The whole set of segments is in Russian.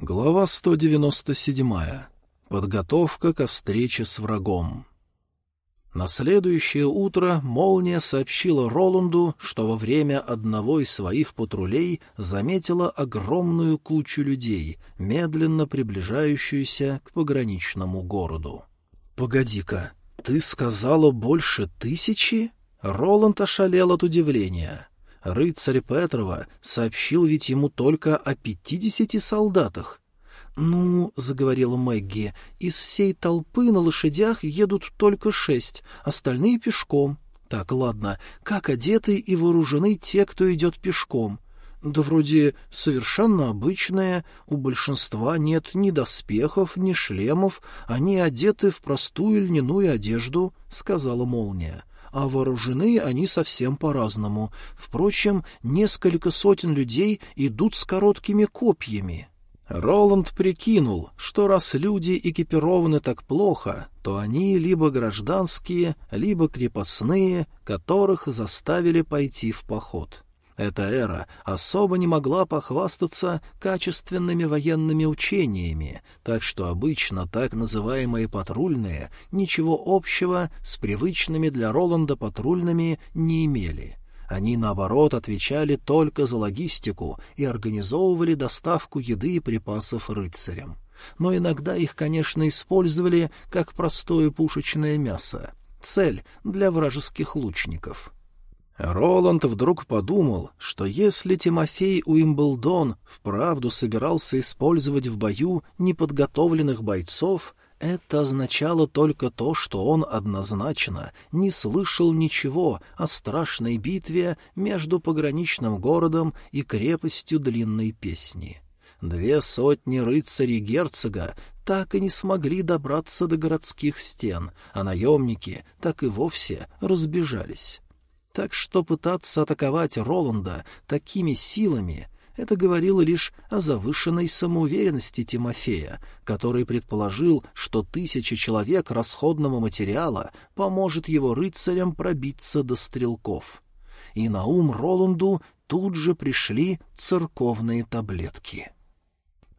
Глава 197. Подготовка ко встрече с врагом. На следующее утро Молния сообщила Роланду, что во время одного из своих патрулей заметила огромную кучу людей, медленно приближающуюся к пограничному городу. «Погоди-ка, ты сказала больше тысячи?» Роланд ошалел от удивления. Рыцарь Петрова сообщил ведь ему только о пятидесяти солдатах. «Ну, — заговорила Мэгги, — из всей толпы на лошадях едут только шесть, остальные пешком. Так, ладно, как одеты и вооружены те, кто идет пешком?» Да вроде совершенно обычные, у большинства нет ни доспехов, ни шлемов, они одеты в простую льняную одежду, — сказала молния а вооружены они совсем по-разному. Впрочем, несколько сотен людей идут с короткими копьями. Роланд прикинул, что раз люди экипированы так плохо, то они либо гражданские, либо крепостные, которых заставили пойти в поход. Эта эра особо не могла похвастаться качественными военными учениями, так что обычно так называемые патрульные ничего общего с привычными для Роланда патрульными не имели. Они, наоборот, отвечали только за логистику и организовывали доставку еды и припасов рыцарям. Но иногда их, конечно, использовали как простое пушечное мясо. Цель для вражеских лучников — Роланд вдруг подумал, что если Тимофей Уимблдон вправду собирался использовать в бою неподготовленных бойцов, это означало только то, что он однозначно не слышал ничего о страшной битве между пограничным городом и крепостью длинной песни. Две сотни рыцарей герцога так и не смогли добраться до городских стен, а наемники так и вовсе разбежались так что пытаться атаковать Роланда такими силами — это говорило лишь о завышенной самоуверенности Тимофея, который предположил, что тысяча человек расходного материала поможет его рыцарям пробиться до стрелков. И на ум Роланду тут же пришли церковные таблетки.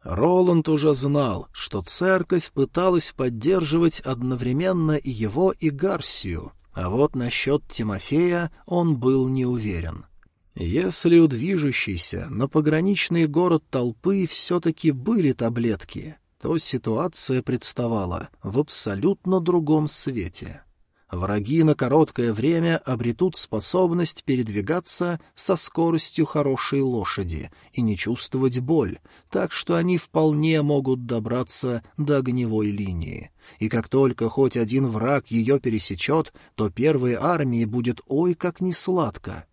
Роланд уже знал, что церковь пыталась поддерживать одновременно и его, и Гарсию — а вот насчет Тимофея он был не уверен. Если у движущейся на пограничный город толпы все-таки были таблетки, то ситуация представала в абсолютно другом свете. Враги на короткое время обретут способность передвигаться со скоростью хорошей лошади и не чувствовать боль, так что они вполне могут добраться до огневой линии. И как только хоть один враг ее пересечет, то первой армии будет ой как несладко.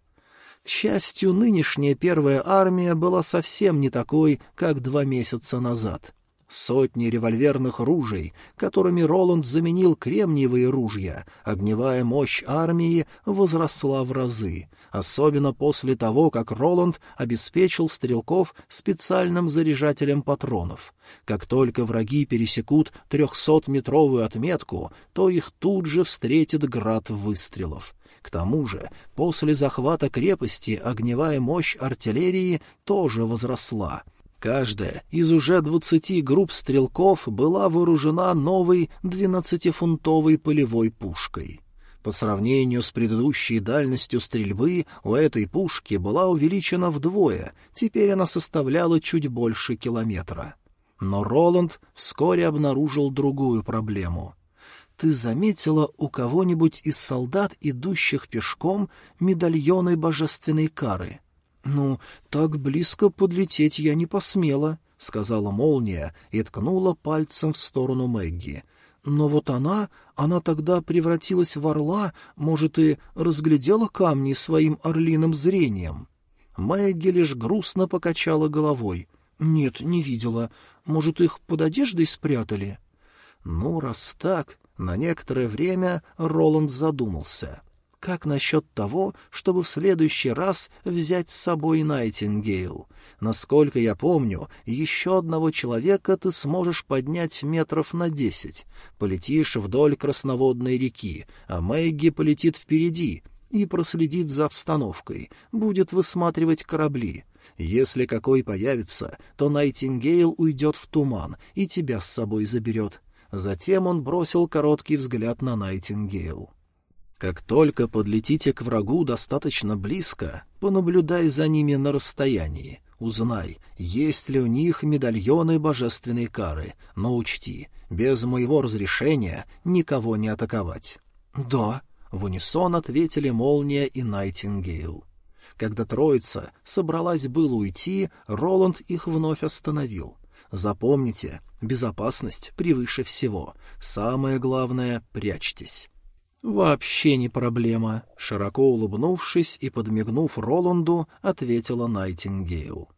К счастью, нынешняя первая армия была совсем не такой, как два месяца назад. Сотни револьверных ружей, которыми Роланд заменил кремниевые ружья, огневая мощь армии возросла в разы, особенно после того, как Роланд обеспечил стрелков специальным заряжателем патронов. Как только враги пересекут трехсотметровую отметку, то их тут же встретит град выстрелов. К тому же, после захвата крепости огневая мощь артиллерии тоже возросла — Каждая из уже двадцати групп стрелков была вооружена новой двенадцатифунтовой полевой пушкой. По сравнению с предыдущей дальностью стрельбы у этой пушки была увеличена вдвое, теперь она составляла чуть больше километра. Но Роланд вскоре обнаружил другую проблему. «Ты заметила у кого-нибудь из солдат, идущих пешком, медальоны божественной кары?» «Ну, так близко подлететь я не посмела», — сказала молния и ткнула пальцем в сторону Мэгги. «Но вот она, она тогда превратилась в орла, может, и разглядела камни своим орлиным зрением». Мэгги лишь грустно покачала головой. «Нет, не видела. Может, их под одеждой спрятали?» «Ну, раз так...» На некоторое время Роланд задумался. Как насчет того, чтобы в следующий раз взять с собой Найтингейл? Насколько я помню, еще одного человека ты сможешь поднять метров на десять. Полетишь вдоль красноводной реки, а Мэгги полетит впереди и проследит за обстановкой, будет высматривать корабли. Если какой появится, то Найтингейл уйдет в туман и тебя с собой заберет. Затем он бросил короткий взгляд на Найтингейл. Как только подлетите к врагу достаточно близко, понаблюдай за ними на расстоянии. Узнай, есть ли у них медальоны божественной кары, но учти, без моего разрешения никого не атаковать. — Да, — в унисон ответили Молния и Найтингейл. Когда троица собралась было уйти, Роланд их вновь остановил. Запомните, безопасность превыше всего. Самое главное — прячьтесь. «Вообще не проблема», — широко улыбнувшись и подмигнув Роланду, ответила Найтингейл.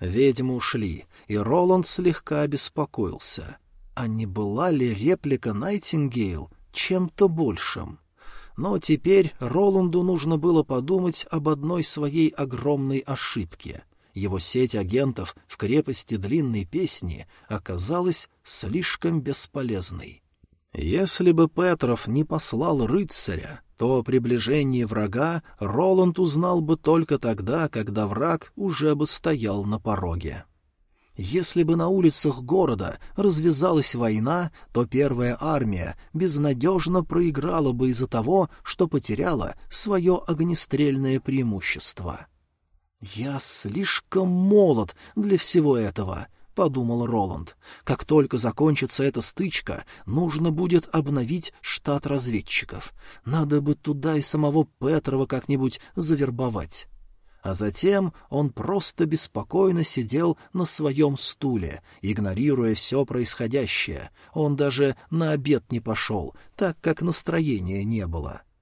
Ведьмы ушли, и Роланд слегка обеспокоился. А не была ли реплика Найтингейл чем-то большим? Но теперь Роланду нужно было подумать об одной своей огромной ошибке. Его сеть агентов в крепости Длинной Песни оказалась слишком бесполезной. Если бы Петров не послал рыцаря, то о приближении врага Роланд узнал бы только тогда, когда враг уже бы стоял на пороге. Если бы на улицах города развязалась война, то первая армия безнадежно проиграла бы из-за того, что потеряла свое огнестрельное преимущество. «Я слишком молод для всего этого», — подумал Роланд. «Как только закончится эта стычка, нужно будет обновить штат разведчиков. Надо бы туда и самого Петрова как-нибудь завербовать». А затем он просто беспокойно сидел на своем стуле, игнорируя все происходящее. Он даже на обед не пошел, так как настроения не было. —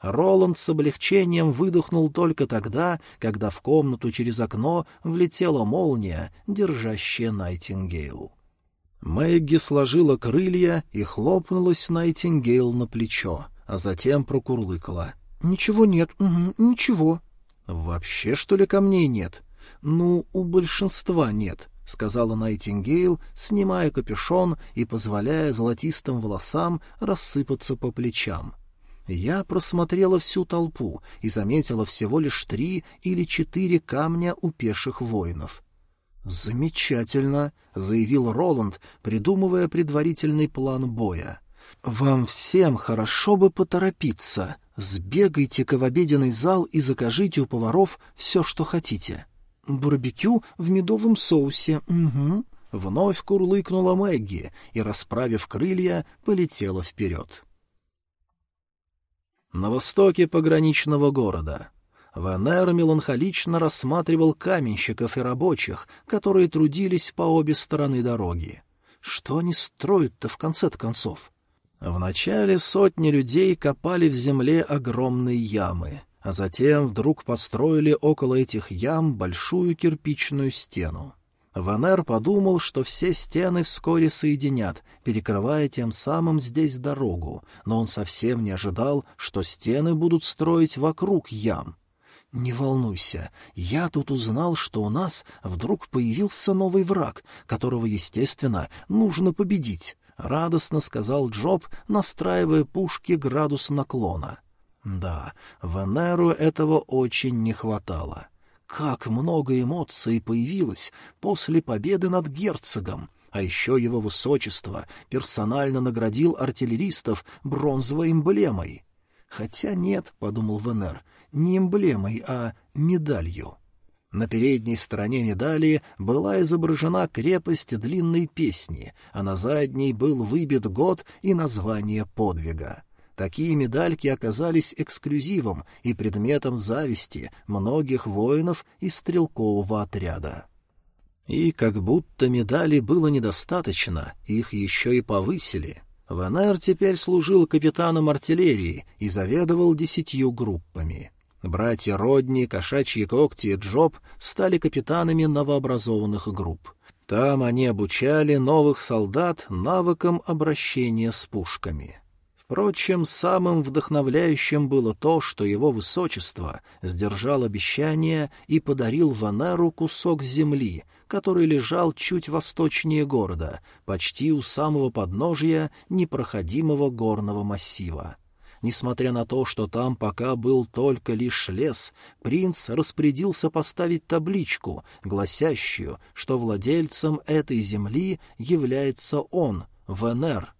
Роланд с облегчением выдохнул только тогда, когда в комнату через окно влетела молния, держащая Найтингейл. Мэгги сложила крылья и хлопнулась Найтингейл на плечо, а затем прокурлыкала. — Ничего нет, угу, ничего. — Вообще, что ли, камней нет? — Ну, у большинства нет, — сказала Найтингейл, снимая капюшон и позволяя золотистым волосам рассыпаться по плечам. Я просмотрела всю толпу и заметила всего лишь три или четыре камня у пеших воинов. «Замечательно», — заявил Роланд, придумывая предварительный план боя. «Вам всем хорошо бы поторопиться. Сбегайте-ка в обеденный зал и закажите у поваров все, что хотите». «Барбекю в медовом соусе, угу». Вновь курлыкнула Мэгги и, расправив крылья, полетела вперед. На востоке пограничного города. Венер меланхолично рассматривал каменщиков и рабочих, которые трудились по обе стороны дороги. Что они строят-то в конце-то концов? Вначале сотни людей копали в земле огромные ямы, а затем вдруг построили около этих ям большую кирпичную стену. Ванер подумал, что все стены вскоре соединят, перекрывая тем самым здесь дорогу, но он совсем не ожидал, что стены будут строить вокруг ям. «Не волнуйся, я тут узнал, что у нас вдруг появился новый враг, которого, естественно, нужно победить», — радостно сказал Джоб, настраивая пушки градус наклона. Да, Венеру этого очень не хватало. Как много эмоций появилось после победы над герцогом! А еще его высочество персонально наградил артиллеристов бронзовой эмблемой. Хотя нет, — подумал Венер, — не эмблемой, а медалью. На передней стороне медали была изображена крепость длинной песни, а на задней был выбит год и название подвига. Такие медальки оказались эксклюзивом и предметом зависти многих воинов из стрелкового отряда. И как будто медали было недостаточно, их еще и повысили. Венер теперь служил капитаном артиллерии и заведовал десятью группами. Братья Родни, Кошачьи Когти и Джоб стали капитанами новообразованных групп. Там они обучали новых солдат навыкам обращения с пушками. Впрочем, самым вдохновляющим было то, что его высочество сдержал обещание и подарил Ванеру кусок земли, который лежал чуть восточнее города, почти у самого подножия непроходимого горного массива. Несмотря на то, что там пока был только лишь лес, принц распорядился поставить табличку, гласящую, что владельцем этой земли является он, Венер.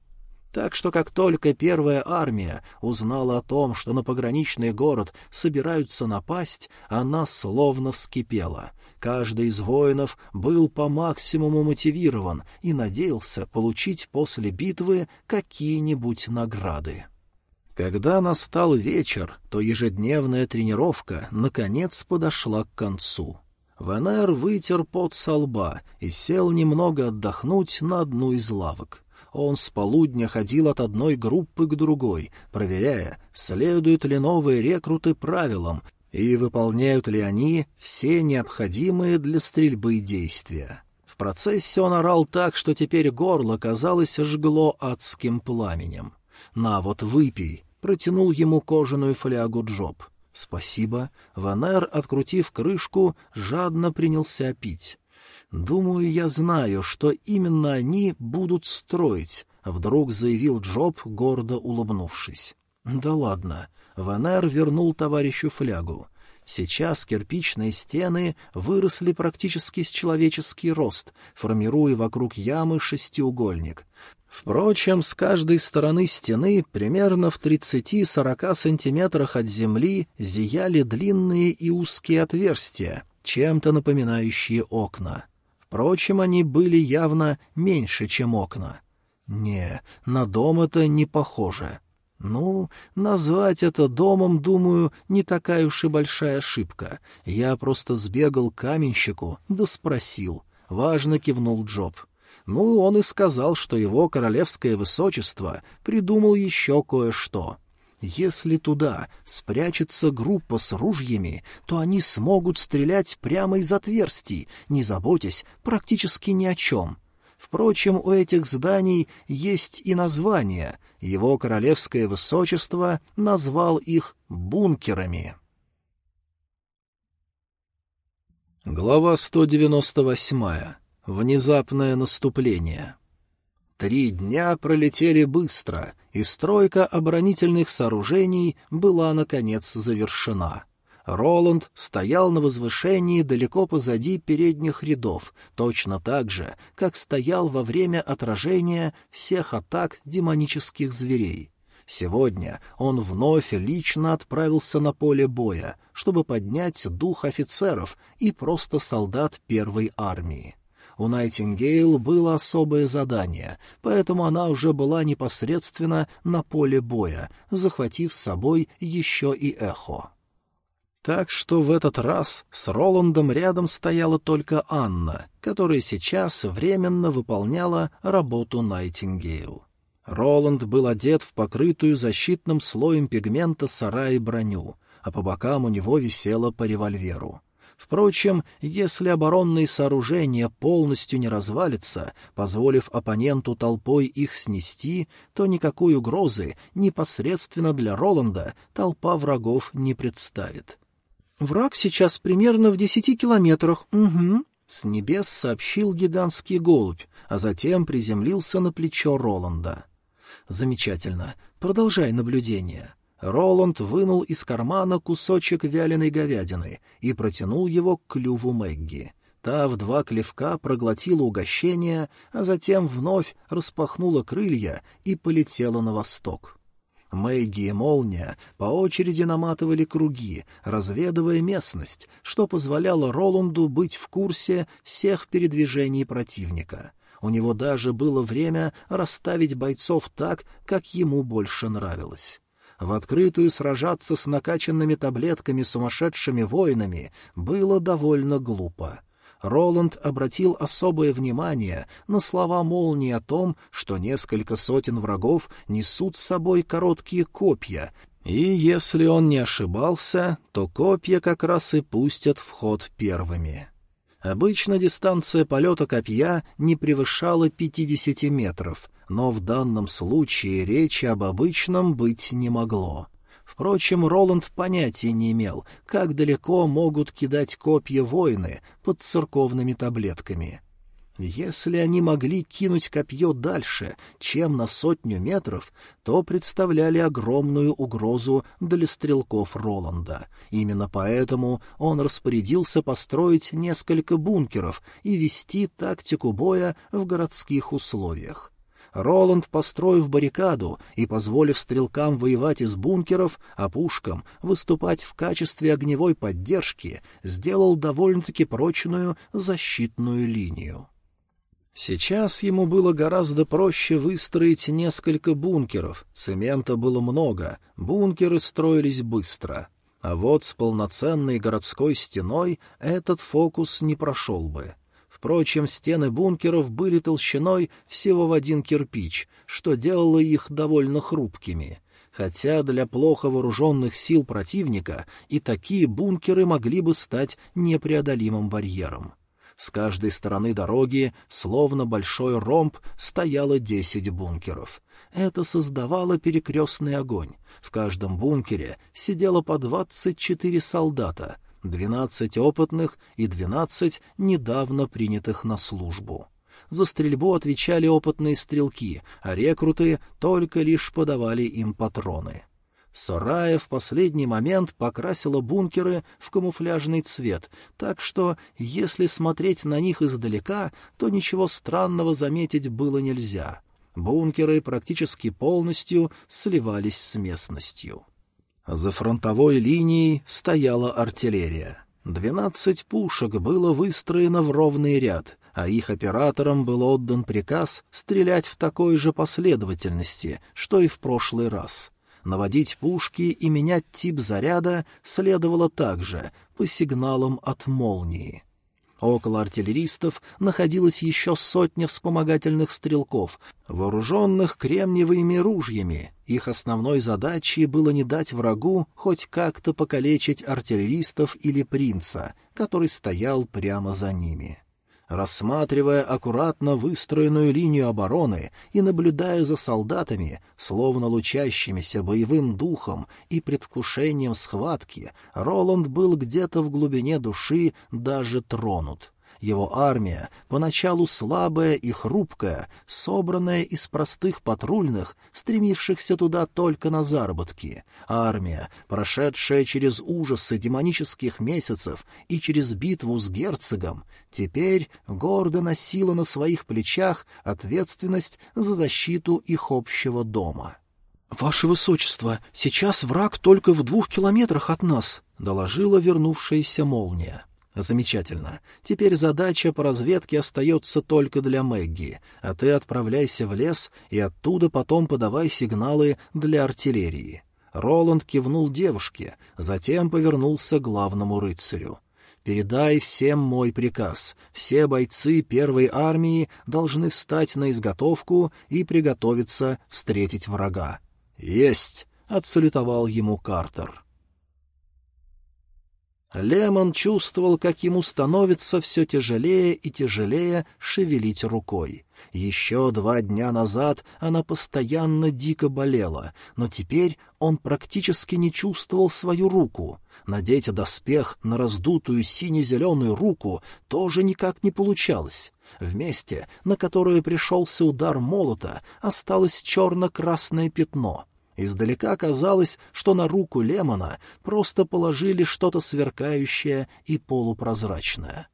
Так что как только первая армия узнала о том, что на пограничный город собираются напасть, она словно вскипела. Каждый из воинов был по максимуму мотивирован и надеялся получить после битвы какие-нибудь награды. Когда настал вечер, то ежедневная тренировка наконец подошла к концу. Венер вытер пот со лба и сел немного отдохнуть на одну из лавок. Он с полудня ходил от одной группы к другой, проверяя, следуют ли новые рекруты правилам и выполняют ли они все необходимые для стрельбы действия. В процессе он орал так, что теперь горло, казалось, жгло адским пламенем. «На вот, выпей», — протянул ему кожаную флягу Джоб. «Спасибо». Ванер, открутив крышку, жадно принялся пить. «Думаю, я знаю, что именно они будут строить», — вдруг заявил Джоб, гордо улыбнувшись. «Да ладно». Ванер вернул товарищу флягу. Сейчас кирпичные стены выросли практически с человеческий рост, формируя вокруг ямы шестиугольник. Впрочем, с каждой стороны стены, примерно в 30-40 сантиметрах от земли, зияли длинные и узкие отверстия, чем-то напоминающие окна. Впрочем, они были явно меньше, чем окна. Не, на дом это не похоже. Ну, назвать это домом, думаю, не такая уж и большая ошибка. Я просто сбегал к каменщику, да спросил. Важно кивнул Джоб. Ну, он и сказал, что его королевское высочество придумал еще кое-что. Если туда спрячется группа с ружьями, то они смогут стрелять прямо из отверстий, не заботясь практически ни о чем. Впрочем, у этих зданий есть и название. Его королевское высочество назвал их бункерами. Глава 198. Внезапное наступление. Три дня пролетели быстро, и стройка оборонительных сооружений была, наконец, завершена. Роланд стоял на возвышении далеко позади передних рядов, точно так же, как стоял во время отражения всех атак демонических зверей. Сегодня он вновь лично отправился на поле боя, чтобы поднять дух офицеров и просто солдат первой армии. У Найтингейл было особое задание, поэтому она уже была непосредственно на поле боя, захватив с собой еще и эхо. Так что в этот раз с Роландом рядом стояла только Анна, которая сейчас временно выполняла работу Найтингейл. Роланд был одет в покрытую защитным слоем пигмента сарай броню, а по бокам у него висело по револьверу. Впрочем, если оборонные сооружения полностью не развалятся, позволив оппоненту толпой их снести, то никакой угрозы непосредственно для Роланда толпа врагов не представит. «Враг сейчас примерно в десяти километрах, угу», — с небес сообщил гигантский голубь, а затем приземлился на плечо Роланда. «Замечательно. Продолжай наблюдение». Роланд вынул из кармана кусочек вяленой говядины и протянул его к клюву Мэгги. Та в два клевка проглотила угощение, а затем вновь распахнула крылья и полетела на восток. Мэгги и Молния по очереди наматывали круги, разведывая местность, что позволяло Роланду быть в курсе всех передвижений противника. У него даже было время расставить бойцов так, как ему больше нравилось. В открытую сражаться с накачанными таблетками сумасшедшими воинами было довольно глупо. Роланд обратил особое внимание на слова молнии о том, что несколько сотен врагов несут с собой короткие копья, и если он не ошибался, то копья как раз и пустят в ход первыми. Обычно дистанция полета копья не превышала 50 метров, но в данном случае речи об обычном быть не могло. Впрочем, Роланд понятия не имел, как далеко могут кидать копья воины под церковными таблетками. Если они могли кинуть копье дальше, чем на сотню метров, то представляли огромную угрозу для стрелков Роланда. Именно поэтому он распорядился построить несколько бункеров и вести тактику боя в городских условиях. Роланд, построив баррикаду и позволив стрелкам воевать из бункеров, а пушкам выступать в качестве огневой поддержки, сделал довольно-таки прочную защитную линию. Сейчас ему было гораздо проще выстроить несколько бункеров, цемента было много, бункеры строились быстро. А вот с полноценной городской стеной этот фокус не прошел бы. Впрочем, стены бункеров были толщиной всего в один кирпич, что делало их довольно хрупкими. Хотя для плохо вооруженных сил противника и такие бункеры могли бы стать непреодолимым барьером. С каждой стороны дороги, словно большой ромб, стояло десять бункеров. Это создавало перекрестный огонь. В каждом бункере сидело по двадцать четыре солдата — двенадцать опытных и двенадцать недавно принятых на службу. За стрельбу отвечали опытные стрелки, а рекруты только лишь подавали им патроны. Сорая в последний момент покрасила бункеры в камуфляжный цвет, так что, если смотреть на них издалека, то ничего странного заметить было нельзя. Бункеры практически полностью сливались с местностью. За фронтовой линией стояла артиллерия. Двенадцать пушек было выстроено в ровный ряд, а их операторам был отдан приказ стрелять в такой же последовательности, что и в прошлый раз. Наводить пушки и менять тип заряда следовало также, по сигналам от молнии. Около артиллеристов находилась еще сотня вспомогательных стрелков, вооруженных кремниевыми ружьями. Их основной задачей было не дать врагу хоть как-то покалечить артиллеристов или принца, который стоял прямо за ними. Рассматривая аккуратно выстроенную линию обороны и наблюдая за солдатами, словно лучащимися боевым духом и предвкушением схватки, Роланд был где-то в глубине души даже тронут. Его армия, поначалу слабая и хрупкая, собранная из простых патрульных, стремившихся туда только на заработки. Армия, прошедшая через ужасы демонических месяцев и через битву с герцогом, теперь гордо носила на своих плечах ответственность за защиту их общего дома. «Ваше Высочество, сейчас враг только в двух километрах от нас», — доложила вернувшаяся молния. Замечательно. Теперь задача по разведке остается только для Мэгги, а ты отправляйся в лес и оттуда потом подавай сигналы для артиллерии. Роланд кивнул девушке, затем повернулся к главному рыцарю. «Передай всем мой приказ. Все бойцы первой армии должны встать на изготовку и приготовиться встретить врага». «Есть!» — отсалютовал ему Картер. Лемон чувствовал, как ему становится все тяжелее и тяжелее шевелить рукой. Еще два дня назад она постоянно дико болела, но теперь он практически не чувствовал свою руку. Надеть доспех на раздутую сине-зеленую руку тоже никак не получалось. В месте, на которое пришелся удар молота, осталось черно-красное пятно — Издалека казалось, что на руку Лемона просто положили что-то сверкающее и полупрозрачное.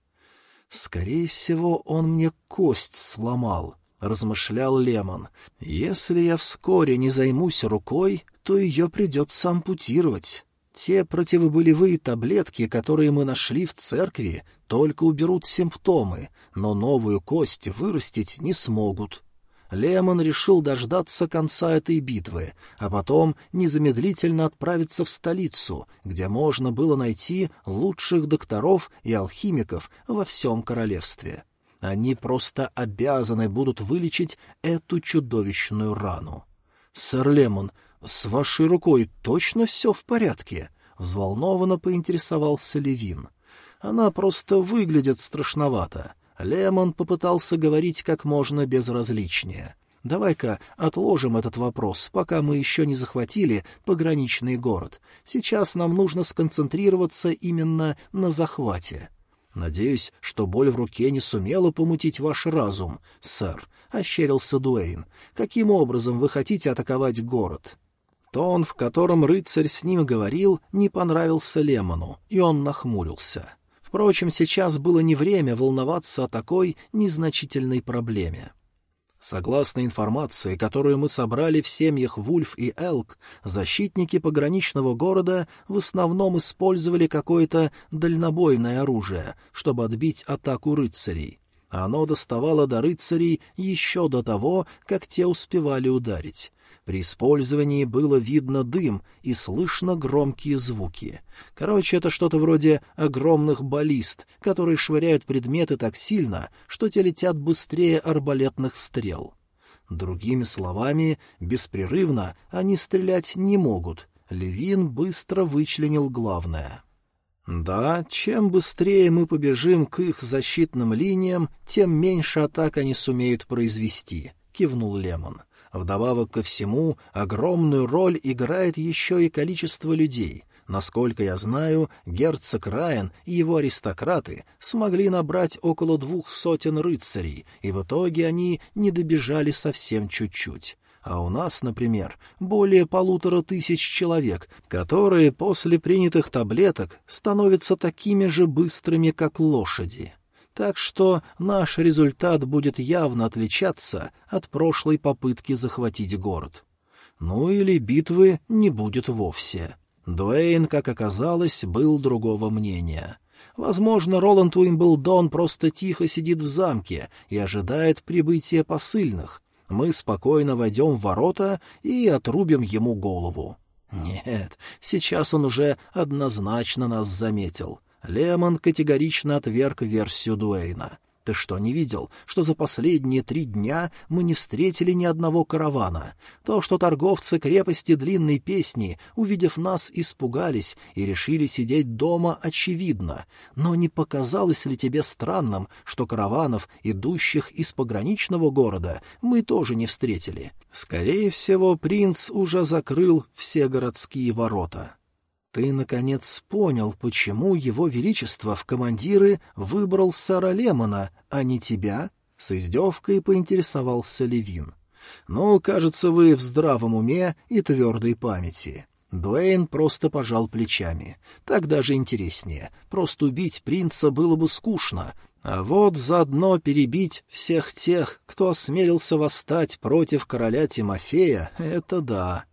«Скорее всего, он мне кость сломал», — размышлял Лемон. «Если я вскоре не займусь рукой, то ее придется ампутировать. Те противоболевые таблетки, которые мы нашли в церкви, только уберут симптомы, но новую кость вырастить не смогут». Лемон решил дождаться конца этой битвы, а потом незамедлительно отправиться в столицу, где можно было найти лучших докторов и алхимиков во всем королевстве. Они просто обязаны будут вылечить эту чудовищную рану. — Сэр Лемон, с вашей рукой точно все в порядке? — взволнованно поинтересовался Левин. — Она просто выглядит страшновато. — Лемон попытался говорить как можно безразличнее. «Давай-ка отложим этот вопрос, пока мы еще не захватили пограничный город. Сейчас нам нужно сконцентрироваться именно на захвате». «Надеюсь, что боль в руке не сумела помутить ваш разум, сэр», — ощерился Дуэйн. «Каким образом вы хотите атаковать город?» Тон, в котором рыцарь с ним говорил, не понравился Лемону, и он нахмурился. Впрочем, сейчас было не время волноваться о такой незначительной проблеме. Согласно информации, которую мы собрали в семьях Вульф и Элк, защитники пограничного города в основном использовали какое-то дальнобойное оружие, чтобы отбить атаку рыцарей. Оно доставало до рыцарей еще до того, как те успевали ударить. При использовании было видно дым и слышно громкие звуки. Короче, это что-то вроде огромных баллист, которые швыряют предметы так сильно, что те летят быстрее арбалетных стрел. Другими словами, беспрерывно они стрелять не могут. Левин быстро вычленил главное. «Да, чем быстрее мы побежим к их защитным линиям, тем меньше атак они сумеют произвести», — кивнул Лемон. Вдобавок ко всему, огромную роль играет еще и количество людей. Насколько я знаю, герцог Райан и его аристократы смогли набрать около двух сотен рыцарей, и в итоге они не добежали совсем чуть-чуть. А у нас, например, более полутора тысяч человек, которые после принятых таблеток становятся такими же быстрыми, как лошади. Так что наш результат будет явно отличаться от прошлой попытки захватить город. Ну или битвы не будет вовсе. Дуэйн, как оказалось, был другого мнения. Возможно, Роланд Уимблдон просто тихо сидит в замке и ожидает прибытия посыльных. Мы спокойно войдем в ворота и отрубим ему голову. Нет, сейчас он уже однозначно нас заметил. Лемон категорично отверг версию Дуэйна. Ты что, не видел, что за последние три дня мы не встретили ни одного каравана? То, что торговцы крепости длинной песни, увидев нас, испугались и решили сидеть дома, очевидно. Но не показалось ли тебе странным, что караванов, идущих из пограничного города, мы тоже не встретили? Скорее всего, принц уже закрыл все городские ворота. Ты, наконец, понял, почему его величество в командиры выбрал Сара Лемона, а не тебя? С издевкой поинтересовался Левин. Ну, кажется, вы в здравом уме и твердой памяти. Дуэйн просто пожал плечами. Так даже интереснее. Просто убить принца было бы скучно, а вот заодно перебить всех тех, кто осмелился восстать против короля Тимофея, это да.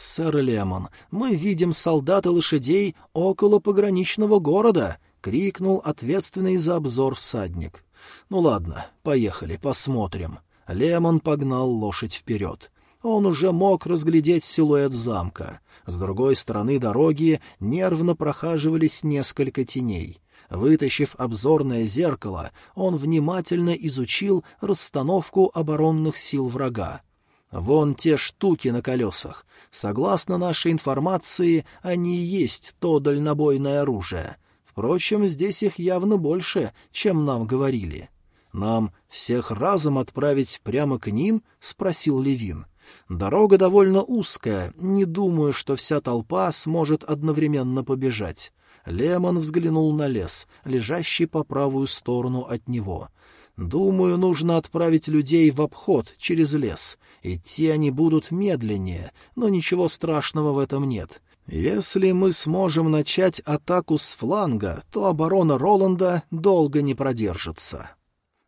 «Сэр Лемон, мы видим солдат и лошадей около пограничного города!» — крикнул ответственный за обзор всадник. «Ну ладно, поехали, посмотрим». Лемон погнал лошадь вперед. Он уже мог разглядеть силуэт замка. С другой стороны дороги нервно прохаживались несколько теней. Вытащив обзорное зеркало, он внимательно изучил расстановку оборонных сил врага. Вон те штуки на колесах. Согласно нашей информации, они и есть то дальнобойное оружие. Впрочем, здесь их явно больше, чем нам говорили. Нам всех разом отправить прямо к ним? — спросил Левин. Дорога довольно узкая, не думаю, что вся толпа сможет одновременно побежать. Лемон взглянул на лес, лежащий по правую сторону от него — Думаю, нужно отправить людей в обход через лес. Идти они будут медленнее, но ничего страшного в этом нет. Если мы сможем начать атаку с фланга, то оборона Роланда долго не продержится.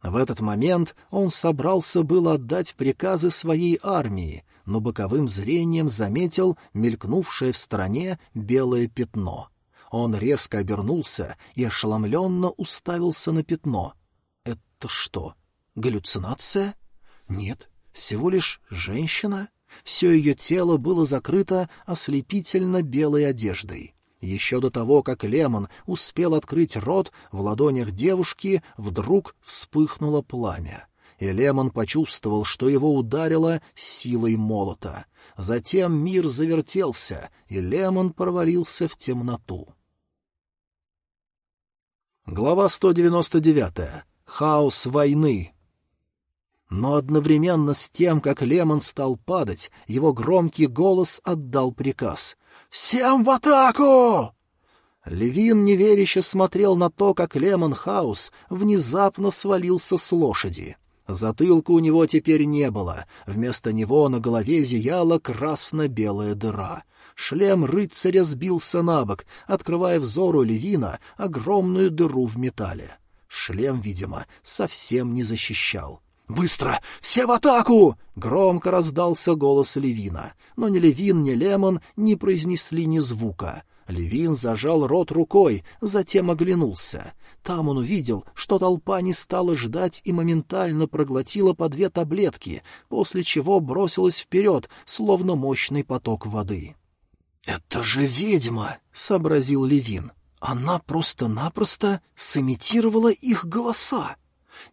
В этот момент он собрался было отдать приказы своей армии, но боковым зрением заметил мелькнувшее в стороне белое пятно. Он резко обернулся и ошеломленно уставился на пятно — это что, галлюцинация? Нет, всего лишь женщина. Все ее тело было закрыто ослепительно белой одеждой. Еще до того, как Лемон успел открыть рот, в ладонях девушки вдруг вспыхнуло пламя. И Лемон почувствовал, что его ударило силой молота. Затем мир завертелся, и Лемон провалился в темноту. Глава 199 хаос войны. Но одновременно с тем, как Лемон стал падать, его громкий голос отдал приказ. «Всем в атаку!» Левин неверяще смотрел на то, как Лемон Хаус внезапно свалился с лошади. Затылка у него теперь не было, вместо него на голове зияла красно-белая дыра. Шлем рыцаря сбился на бок, открывая взору Левина огромную дыру в металле. Шлем, видимо, совсем не защищал. «Быстро! Все в атаку!» — громко раздался голос Левина. Но ни Левин, ни Лемон не произнесли ни звука. Левин зажал рот рукой, затем оглянулся. Там он увидел, что толпа не стала ждать и моментально проглотила по две таблетки, после чего бросилась вперед, словно мощный поток воды. «Это же ведьма!» — сообразил Левин. «Она просто-напросто сымитировала их голоса!»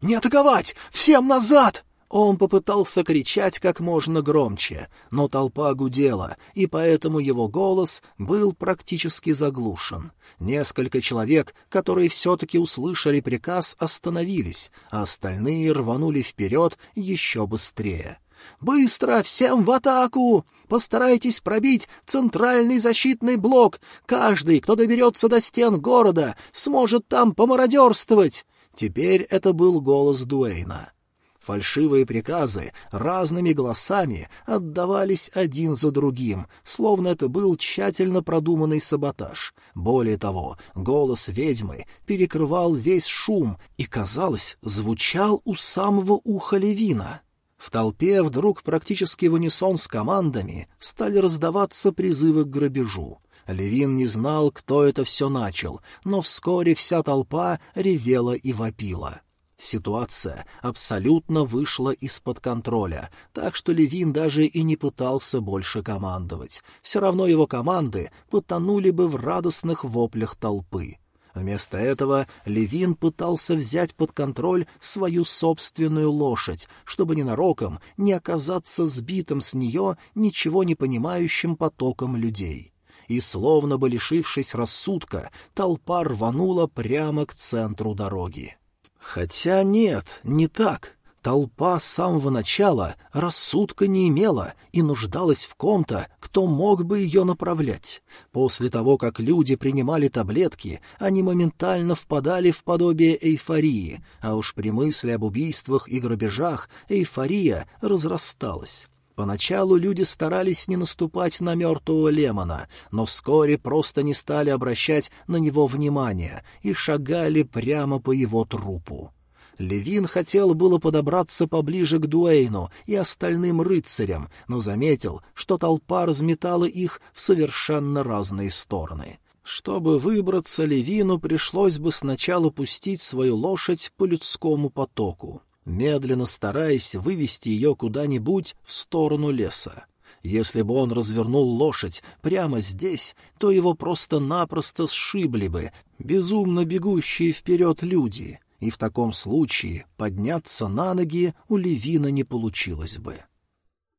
«Не атаковать! Всем назад!» Он попытался кричать как можно громче, но толпа гудела, и поэтому его голос был практически заглушен. Несколько человек, которые все-таки услышали приказ, остановились, а остальные рванули вперед еще быстрее. «Быстро! Всем в атаку! Постарайтесь пробить центральный защитный блок! Каждый, кто доберется до стен города, сможет там помародерствовать!» Теперь это был голос Дуэйна. Фальшивые приказы разными голосами отдавались один за другим, словно это был тщательно продуманный саботаж. Более того, голос ведьмы перекрывал весь шум и, казалось, звучал у самого уха Левина. В толпе вдруг практически в унисон с командами стали раздаваться призывы к грабежу. Левин не знал, кто это все начал, но вскоре вся толпа ревела и вопила. Ситуация абсолютно вышла из-под контроля, так что Левин даже и не пытался больше командовать. Все равно его команды потонули бы в радостных воплях толпы. Вместо этого Левин пытался взять под контроль свою собственную лошадь, чтобы ненароком не оказаться сбитым с нее ничего не понимающим потоком людей. И, словно бы лишившись рассудка, толпа рванула прямо к центру дороги. Хотя нет, не так. Толпа с самого начала рассудка не имела и нуждалась в ком-то, кто мог бы ее направлять. После того, как люди принимали таблетки, они моментально впадали в подобие эйфории, а уж при мысли об убийствах и грабежах эйфория разрасталась. Поначалу люди старались не наступать на мертвого Лемона, но вскоре просто не стали обращать на него внимания и шагали прямо по его трупу. Левин хотел было подобраться поближе к Дуэйну и остальным рыцарям, но заметил, что толпа разметала их в совершенно разные стороны. Чтобы выбраться, Левину пришлось бы сначала пустить свою лошадь по людскому потоку медленно стараясь вывести ее куда-нибудь в сторону леса. Если бы он развернул лошадь прямо здесь, то его просто-напросто сшибли бы безумно бегущие вперед люди, и в таком случае подняться на ноги у Левина не получилось бы.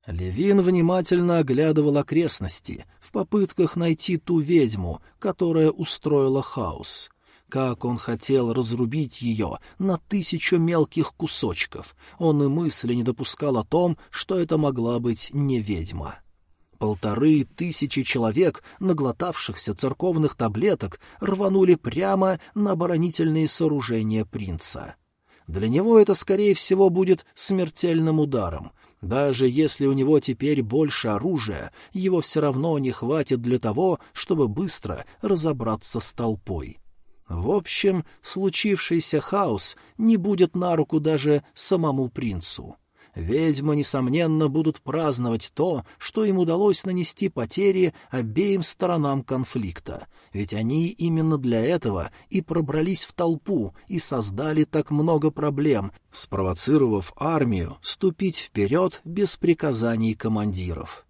Левин внимательно оглядывал окрестности в попытках найти ту ведьму, которая устроила хаос — как он хотел разрубить ее на тысячу мелких кусочков. Он и мысли не допускал о том, что это могла быть не ведьма. Полторы тысячи человек, наглотавшихся церковных таблеток, рванули прямо на оборонительные сооружения принца. Для него это, скорее всего, будет смертельным ударом. Даже если у него теперь больше оружия, его все равно не хватит для того, чтобы быстро разобраться с толпой. В общем, случившийся хаос не будет на руку даже самому принцу. Ведьмы, несомненно, будут праздновать то, что им удалось нанести потери обеим сторонам конфликта, ведь они именно для этого и пробрались в толпу и создали так много проблем, спровоцировав армию ступить вперед без приказаний командиров.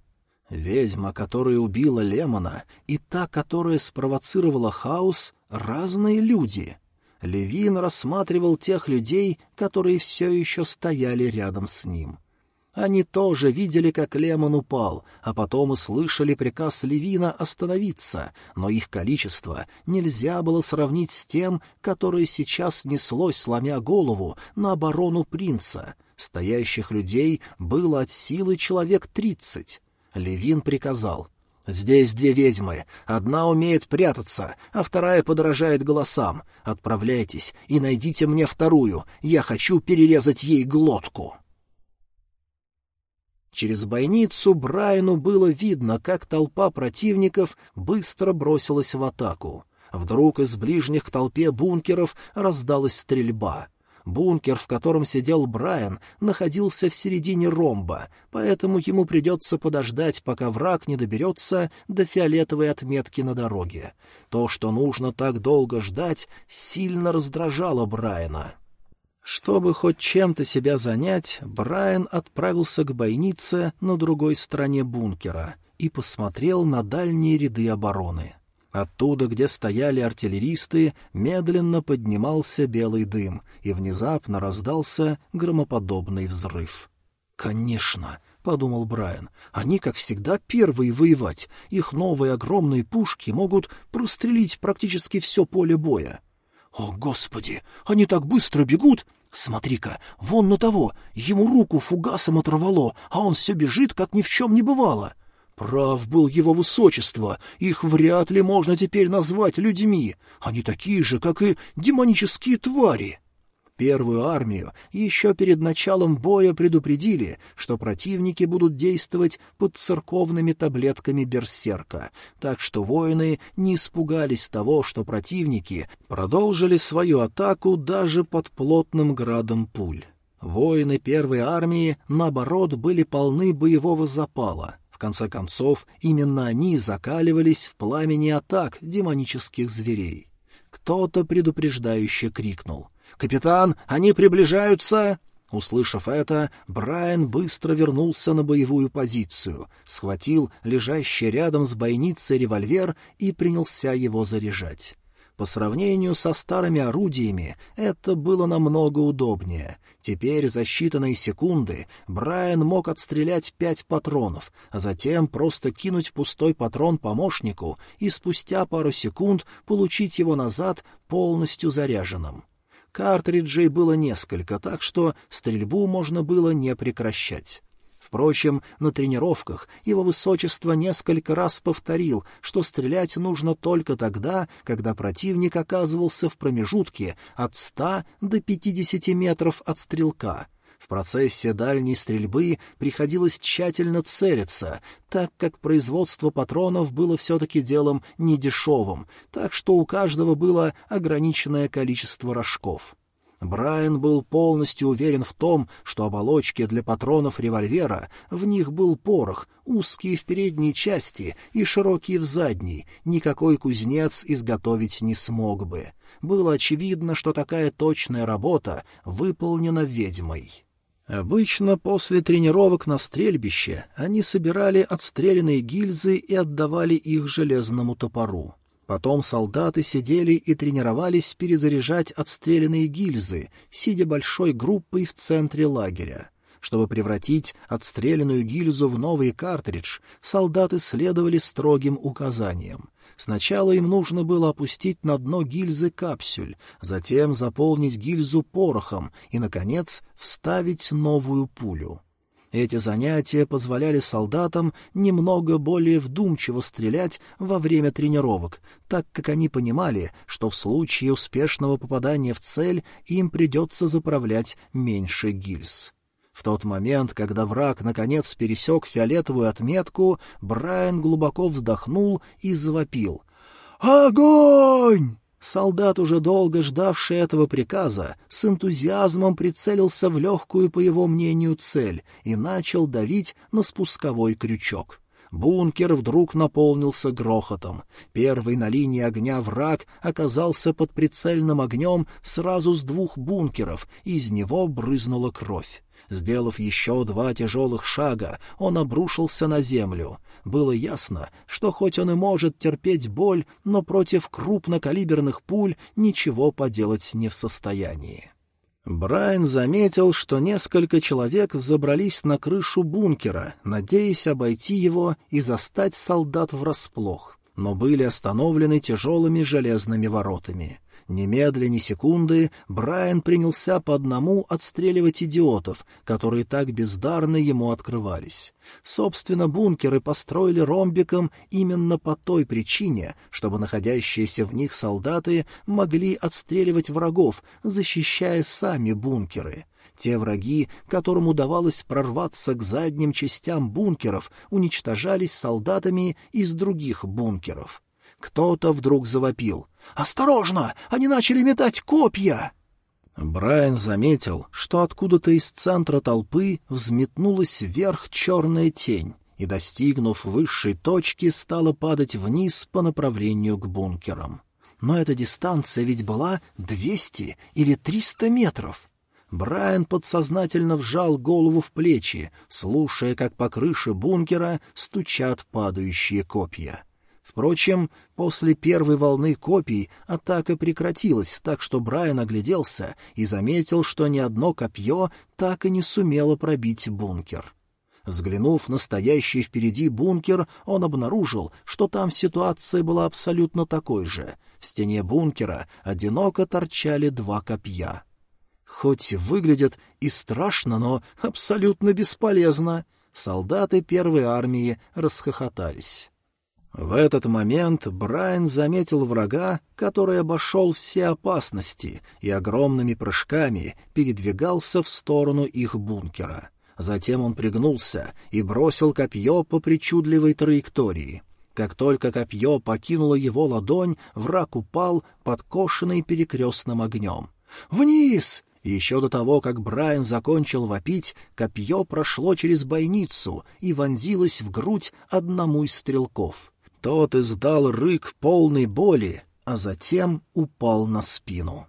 Ведьма, которая убила Лемона, и та, которая спровоцировала хаос, разные люди. Левин рассматривал тех людей, которые все еще стояли рядом с ним. Они тоже видели, как Лемон упал, а потом и слышали приказ Левина остановиться, но их количество нельзя было сравнить с тем, которое сейчас неслось, сломя голову, на оборону принца. Стоящих людей было от силы человек тридцать. Левин приказал — «Здесь две ведьмы. Одна умеет прятаться, а вторая подражает голосам. Отправляйтесь и найдите мне вторую. Я хочу перерезать ей глотку». Через бойницу Брайану было видно, как толпа противников быстро бросилась в атаку. Вдруг из ближних к толпе бункеров раздалась стрельба — Бункер, в котором сидел Брайан, находился в середине ромба, поэтому ему придется подождать, пока враг не доберется до фиолетовой отметки на дороге. То, что нужно так долго ждать, сильно раздражало Брайана. Чтобы хоть чем-то себя занять, Брайан отправился к бойнице на другой стороне бункера и посмотрел на дальние ряды обороны. Оттуда, где стояли артиллеристы, медленно поднимался белый дым, и внезапно раздался громоподобный взрыв. «Конечно!» — подумал Брайан. «Они, как всегда, первые воевать. Их новые огромные пушки могут прострелить практически все поле боя». «О, Господи! Они так быстро бегут! Смотри-ка, вон на того! Ему руку фугасом оторвало, а он все бежит, как ни в чем не бывало!» Прав был его высочество, их вряд ли можно теперь назвать людьми. Они такие же, как и демонические твари. Первую армию еще перед началом боя предупредили, что противники будут действовать под церковными таблетками берсерка, так что воины не испугались того, что противники продолжили свою атаку даже под плотным градом пуль. Воины первой армии, наоборот, были полны боевого запала — конце концов, именно они закаливались в пламени атак демонических зверей. Кто-то предупреждающе крикнул. «Капитан, они приближаются!» Услышав это, Брайан быстро вернулся на боевую позицию, схватил лежащий рядом с бойницей револьвер и принялся его заряжать. По сравнению со старыми орудиями это было намного удобнее. Теперь за считанные секунды Брайан мог отстрелять пять патронов, а затем просто кинуть пустой патрон помощнику и спустя пару секунд получить его назад полностью заряженным. Картриджей было несколько, так что стрельбу можно было не прекращать. Впрочем, на тренировках его высочество несколько раз повторил, что стрелять нужно только тогда, когда противник оказывался в промежутке от ста до пятидесяти метров от стрелка. В процессе дальней стрельбы приходилось тщательно целиться, так как производство патронов было все-таки делом недешевым, так что у каждого было ограниченное количество рожков. Брайан был полностью уверен в том, что оболочки для патронов револьвера, в них был порох, узкие в передней части и широкие в задней, никакой кузнец изготовить не смог бы. Было очевидно, что такая точная работа выполнена ведьмой. Обычно после тренировок на стрельбище они собирали отстрелянные гильзы и отдавали их железному топору. Потом солдаты сидели и тренировались перезаряжать отстрелянные гильзы, сидя большой группой в центре лагеря. Чтобы превратить отстрелянную гильзу в новый картридж, солдаты следовали строгим указаниям. Сначала им нужно было опустить на дно гильзы капсюль, затем заполнить гильзу порохом и, наконец, вставить новую пулю. Эти занятия позволяли солдатам немного более вдумчиво стрелять во время тренировок, так как они понимали, что в случае успешного попадания в цель им придется заправлять меньше гильз. В тот момент, когда враг наконец пересек фиолетовую отметку, Брайан глубоко вздохнул и завопил. «Огонь!» Солдат, уже долго ждавший этого приказа, с энтузиазмом прицелился в легкую, по его мнению, цель и начал давить на спусковой крючок. Бункер вдруг наполнился грохотом. Первый на линии огня враг оказался под прицельным огнем сразу с двух бункеров, и из него брызнула кровь. Сделав еще два тяжелых шага, он обрушился на землю. Было ясно, что хоть он и может терпеть боль, но против крупнокалиберных пуль ничего поделать не в состоянии. Брайан заметил, что несколько человек забрались на крышу бункера, надеясь обойти его и застать солдат врасплох, но были остановлены тяжелыми железными воротами. Немедля ни секунды Брайан принялся по одному отстреливать идиотов, которые так бездарно ему открывались. Собственно, бункеры построили ромбиком именно по той причине, чтобы находящиеся в них солдаты могли отстреливать врагов, защищая сами бункеры. Те враги, которым удавалось прорваться к задним частям бункеров, уничтожались солдатами из других бункеров. Кто-то вдруг завопил. «Осторожно! Они начали метать копья!» Брайан заметил, что откуда-то из центра толпы взметнулась вверх черная тень и, достигнув высшей точки, стала падать вниз по направлению к бункерам. Но эта дистанция ведь была двести или триста метров. Брайан подсознательно вжал голову в плечи, слушая, как по крыше бункера стучат падающие копья. Впрочем, после первой волны копий атака прекратилась, так что Брайан огляделся и заметил, что ни одно копье так и не сумело пробить бункер. Взглянув на стоящий впереди бункер, он обнаружил, что там ситуация была абсолютно такой же. В стене бункера одиноко торчали два копья. Хоть выглядят и страшно, но абсолютно бесполезно. Солдаты первой армии расхохотались. В этот момент Брайан заметил врага, который обошел все опасности и огромными прыжками передвигался в сторону их бункера. Затем он пригнулся и бросил копье по причудливой траектории. Как только копье покинуло его ладонь, враг упал, подкошенный перекрестным огнем. «Вниз!» Еще до того, как Брайан закончил вопить, копье прошло через бойницу и вонзилось в грудь одному из стрелков. Тот издал рык полной боли, а затем упал на спину.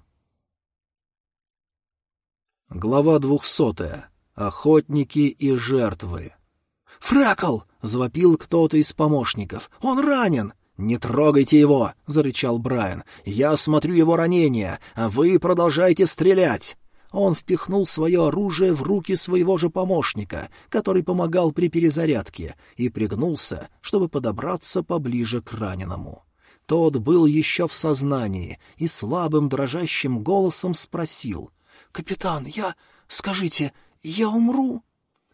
Глава двухсотая. Охотники и жертвы. «Фрэкл!» — завопил кто-то из помощников. «Он ранен!» «Не трогайте его!» — зарычал Брайан. «Я смотрю его ранение, а вы продолжайте стрелять!» Он впихнул свое оружие в руки своего же помощника, который помогал при перезарядке, и пригнулся, чтобы подобраться поближе к раненому. Тот был еще в сознании и слабым дрожащим голосом спросил. «Капитан, я... Скажите, я умру?»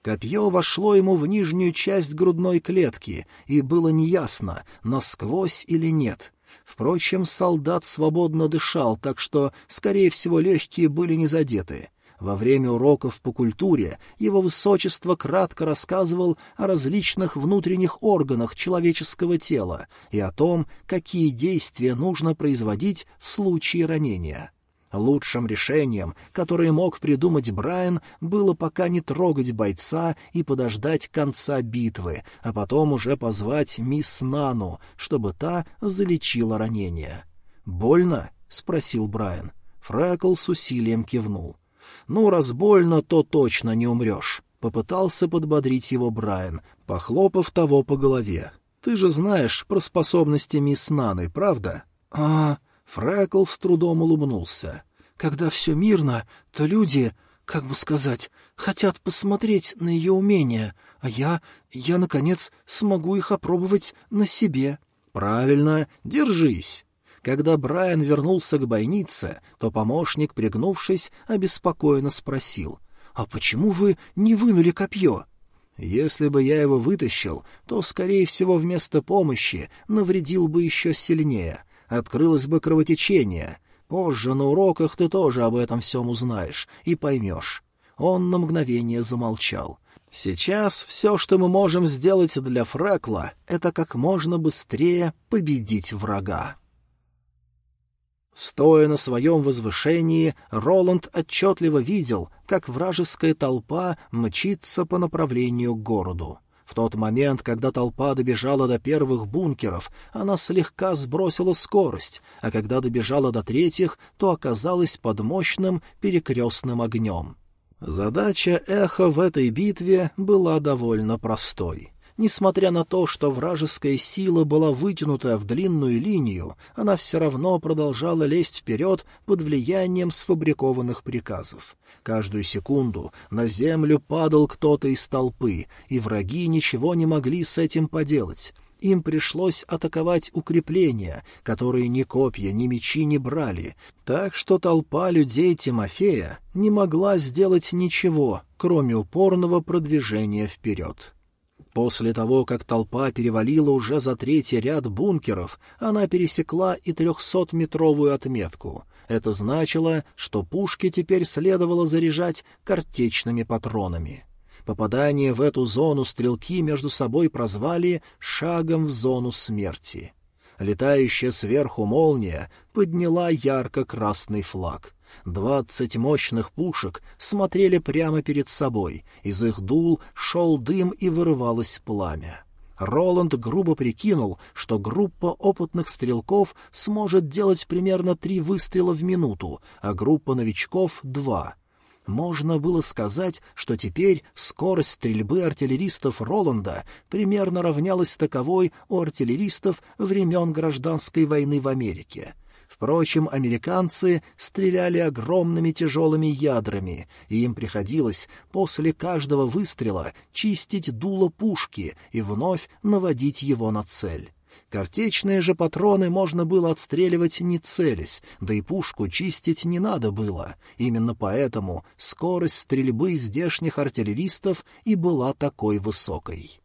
Копье вошло ему в нижнюю часть грудной клетки, и было неясно, насквозь или нет. Впрочем, солдат свободно дышал, так что, скорее всего, легкие были не задеты. Во время уроков по культуре его высочество кратко рассказывал о различных внутренних органах человеческого тела и о том, какие действия нужно производить в случае ранения. Лучшим решением, которое мог придумать Брайан, было пока не трогать бойца и подождать конца битвы, а потом уже позвать мисс Нану, чтобы та залечила ранение. «Больно?» — спросил Брайан. Фрэкл с усилием кивнул. «Ну, раз больно, то точно не умрешь», — попытался подбодрить его Брайан, похлопав того по голове. «Ты же знаешь про способности мисс Наны, правда?» «А...» Фрэкл с трудом улыбнулся. «Когда все мирно, то люди, как бы сказать, хотят посмотреть на ее умения, а я, я, наконец, смогу их опробовать на себе». «Правильно, держись». Когда Брайан вернулся к бойнице, то помощник, пригнувшись, обеспокоенно спросил, «А почему вы не вынули копье?» «Если бы я его вытащил, то, скорее всего, вместо помощи навредил бы еще сильнее открылось бы кровотечение. Позже на уроках ты тоже об этом всем узнаешь и поймешь. Он на мгновение замолчал. Сейчас все, что мы можем сделать для Фрекла, это как можно быстрее победить врага. Стоя на своем возвышении, Роланд отчетливо видел, как вражеская толпа мчится по направлению к городу. В тот момент, когда толпа добежала до первых бункеров, она слегка сбросила скорость, а когда добежала до третьих, то оказалась под мощным перекрестным огнем. Задача эхо в этой битве была довольно простой — Несмотря на то, что вражеская сила была вытянута в длинную линию, она все равно продолжала лезть вперед под влиянием сфабрикованных приказов. Каждую секунду на землю падал кто-то из толпы, и враги ничего не могли с этим поделать. им пришлось атаковать укрепления, которые ни копья, ни мечи не брали, так что толпа людей Тимофея не могла сделать ничего, кроме упорного продвижения вперед. После того, как толпа перевалила уже за третий ряд бункеров, она пересекла и трехсотметровую отметку. Это значило, что пушки теперь следовало заряжать картечными патронами. Попадание в эту зону стрелки между собой прозвали «шагом в зону смерти». Летающая сверху молния подняла ярко-красный флаг. Двадцать мощных пушек смотрели прямо перед собой, из их дул шел дым и вырывалось пламя. Роланд грубо прикинул, что группа опытных стрелков сможет делать примерно три выстрела в минуту, а группа новичков — два. Можно было сказать, что теперь скорость стрельбы артиллеристов Роланда примерно равнялась таковой у артиллеристов времен Гражданской войны в Америке — Впрочем, американцы стреляли огромными тяжелыми ядрами, и им приходилось после каждого выстрела чистить дуло пушки и вновь наводить его на цель. Картечные же патроны можно было отстреливать не целясь, да и пушку чистить не надо было. Именно поэтому скорость стрельбы здешних артиллеристов и была такой высокой.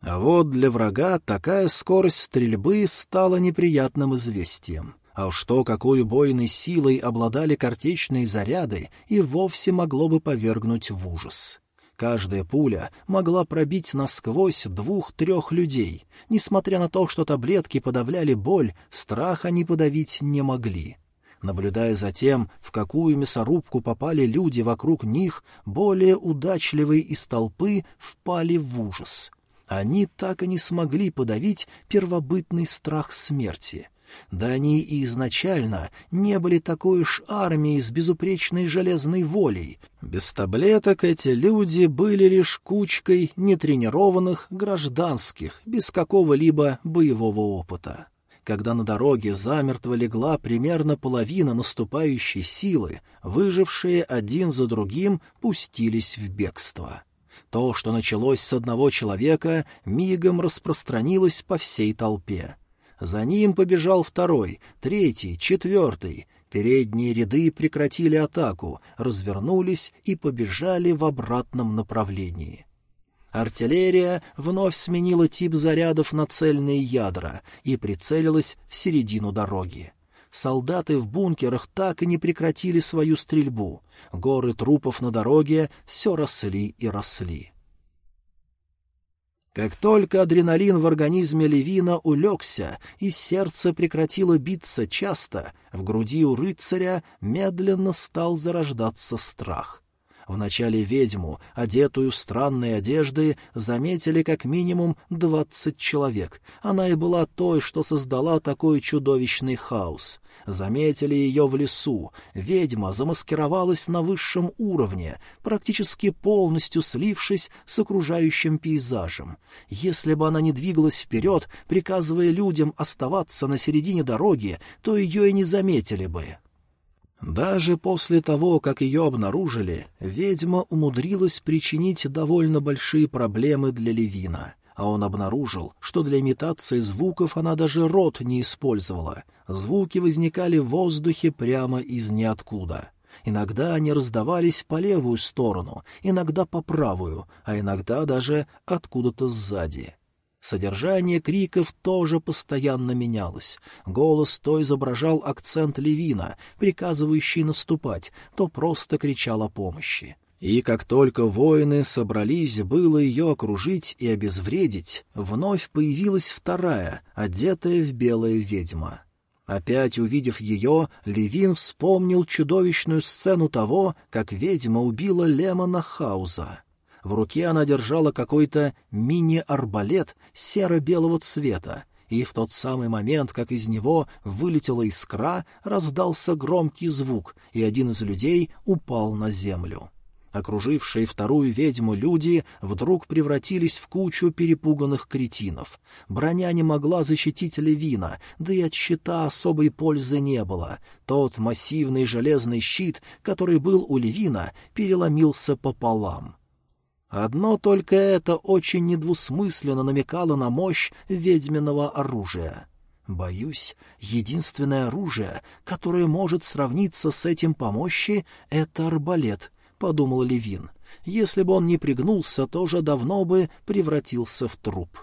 А вот для врага такая скорость стрельбы стала неприятным известием. А уж то, какой убойной силой обладали картечные заряды, и вовсе могло бы повергнуть в ужас. Каждая пуля могла пробить насквозь двух-трех людей. Несмотря на то, что таблетки подавляли боль, страх они подавить не могли. Наблюдая за тем, в какую мясорубку попали люди вокруг них, более удачливые из толпы впали в ужас. Они так и не смогли подавить первобытный страх смерти — да они и изначально не были такой уж армией с безупречной железной волей. Без таблеток эти люди были лишь кучкой нетренированных гражданских, без какого-либо боевого опыта. Когда на дороге замертво легла примерно половина наступающей силы, выжившие один за другим пустились в бегство. То, что началось с одного человека, мигом распространилось по всей толпе. За ним побежал второй, третий, четвертый. Передние ряды прекратили атаку, развернулись и побежали в обратном направлении. Артиллерия вновь сменила тип зарядов на цельные ядра и прицелилась в середину дороги. Солдаты в бункерах так и не прекратили свою стрельбу. Горы трупов на дороге все росли и росли. Как только адреналин в организме Левина улегся и сердце прекратило биться часто, в груди у рыцаря медленно стал зарождаться страх — Вначале ведьму, одетую в странные одежды, заметили как минимум двадцать человек. Она и была той, что создала такой чудовищный хаос. Заметили ее в лесу. Ведьма замаскировалась на высшем уровне, практически полностью слившись с окружающим пейзажем. Если бы она не двигалась вперед, приказывая людям оставаться на середине дороги, то ее и не заметили бы. Даже после того, как ее обнаружили, ведьма умудрилась причинить довольно большие проблемы для Левина, а он обнаружил, что для имитации звуков она даже рот не использовала. Звуки возникали в воздухе прямо из ниоткуда. Иногда они раздавались по левую сторону, иногда по правую, а иногда даже откуда-то сзади. Содержание криков тоже постоянно менялось. Голос то изображал акцент Левина, приказывающий наступать, то просто кричал о помощи. И как только воины собрались было ее окружить и обезвредить, вновь появилась вторая, одетая в белое ведьма. Опять увидев ее, Левин вспомнил чудовищную сцену того, как ведьма убила Лемона Хауза. В руке она держала какой-то мини-арбалет серо-белого цвета, и в тот самый момент, как из него вылетела искра, раздался громкий звук, и один из людей упал на землю. Окружившие вторую ведьму люди вдруг превратились в кучу перепуганных кретинов. Броня не могла защитить Левина, да и от щита особой пользы не было. Тот массивный железный щит, который был у Левина, переломился пополам. Одно только это очень недвусмысленно намекало на мощь ведьминого оружия. Боюсь, единственное оружие, которое может сравниться с этим по мощи, — это арбалет, — подумал Левин. Если бы он не пригнулся, то уже давно бы превратился в труп.